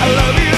I love you.